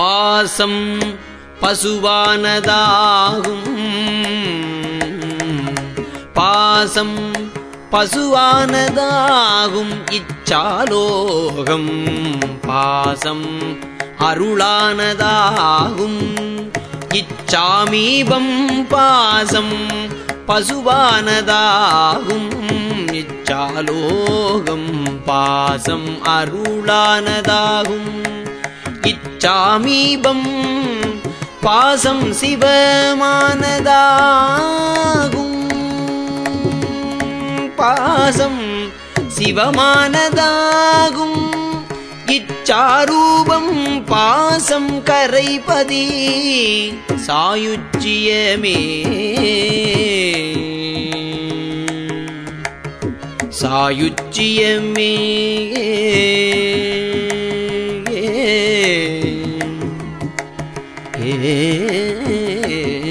பாசம் பசுவானதாகும். பாசம் பசுவானதாகும் இச்சாலோகம். பாசம் அருளானதாகும் இச்சாமீபம். பாசம் பசுவானதாகும் இச்சாலோகம். பாசம் அருளானதாகும். இச்சாமீபம் பாசம் சிவமானதாகும். பாசம் சிவமானதாகும். இச்சாரூபம் பாசம் கரைபதி சாயுச்சியமே. சாயுச்சியமே. ஏ